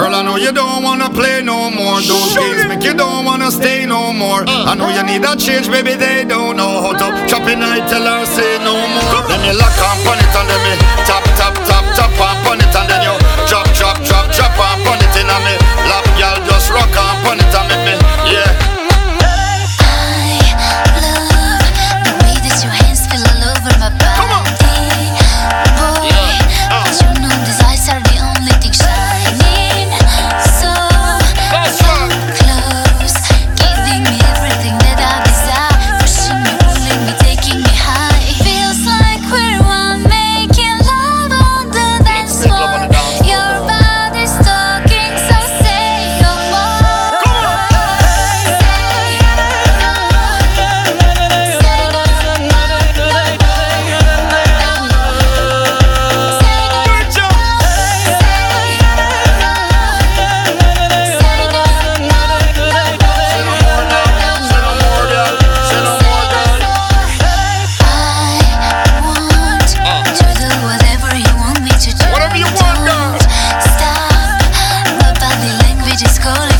Girl, I know you don't wanna play no more. Those games make you don't wanna stay no more. I know you need a change, baby. They don't know how to. chop it night till I say no more. Then you lock up. She